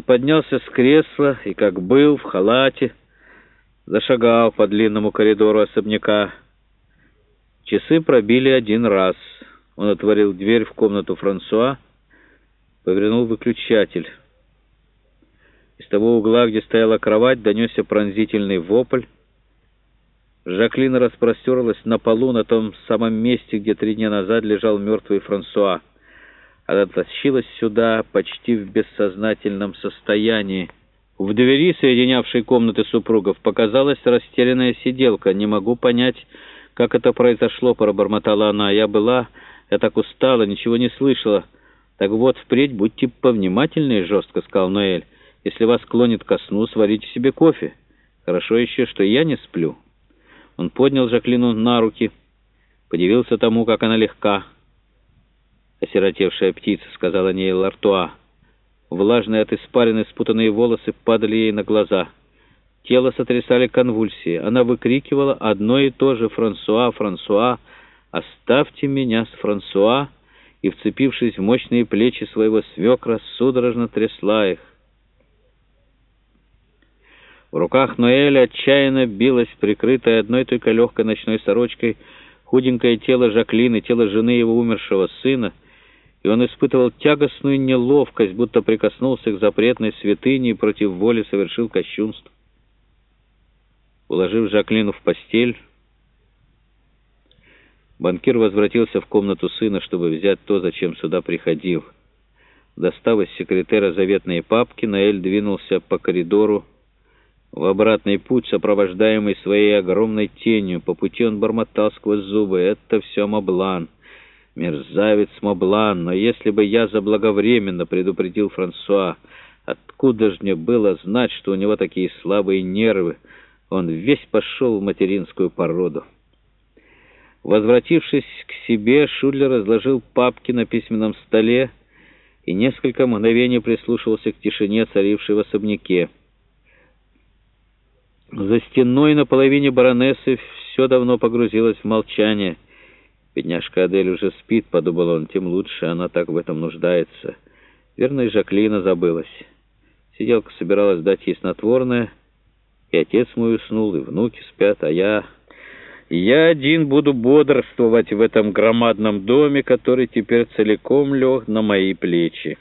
Он поднялся с кресла и, как был, в халате, зашагал по длинному коридору особняка. Часы пробили один раз. Он отворил дверь в комнату Франсуа, повернул выключатель. Из того угла, где стояла кровать, донесся пронзительный вопль. Жаклина распростерлась на полу на том самом месте, где три дня назад лежал мертвый Франсуа. Она тащилась сюда почти в бессознательном состоянии. В двери, соединявшей комнаты супругов, показалась растерянная сиделка. «Не могу понять, как это произошло», — пробормотала она. «Я была... Я так устала, ничего не слышала». «Так вот, впредь будьте повнимательнее», — жестко сказал Ноэль. «Если вас клонит ко сну, сварите себе кофе. Хорошо еще, что я не сплю». Он поднял Жаклину на руки, подивился тому, как она легка. «Осиротевшая птица», — сказала ней Лартуа. Влажные от испарины спутанные волосы падали ей на глаза. Тело сотрясали конвульсии. Она выкрикивала одно и то же «Франсуа, Франсуа, оставьте меня с Франсуа!» и, вцепившись в мощные плечи своего свекра, судорожно трясла их. В руках Ноэля отчаянно билось, прикрытое одной только легкой ночной сорочкой, худенькое тело Жаклины, тело жены его умершего сына, и он испытывал тягостную неловкость, будто прикоснулся к запретной святыне и против воли совершил кощунство. Уложив Жаклину в постель, банкир возвратился в комнату сына, чтобы взять то, зачем сюда приходил. Достав из секретера заветные папки, Наэль двинулся по коридору, в обратный путь, сопровождаемый своей огромной тенью, по пути он бормотал сквозь зубы. «Это все Маблан, мерзавец Маблан, но если бы я заблаговременно предупредил Франсуа, откуда же мне было знать, что у него такие слабые нервы? Он весь пошел в материнскую породу». Возвратившись к себе, Шудлер разложил папки на письменном столе и несколько мгновений прислушивался к тишине, царившей в особняке. За стеной на половине баронессы все давно погрузилось в молчание. «Бедняжка Адель уже спит», — подумал он, — «тем лучше, она так в этом нуждается». Верно, и Жаклина забылась. Сиделка собиралась дать ей снотворное, и отец мой уснул, и внуки спят, а я... Я один буду бодрствовать в этом громадном доме, который теперь целиком лег на мои плечи.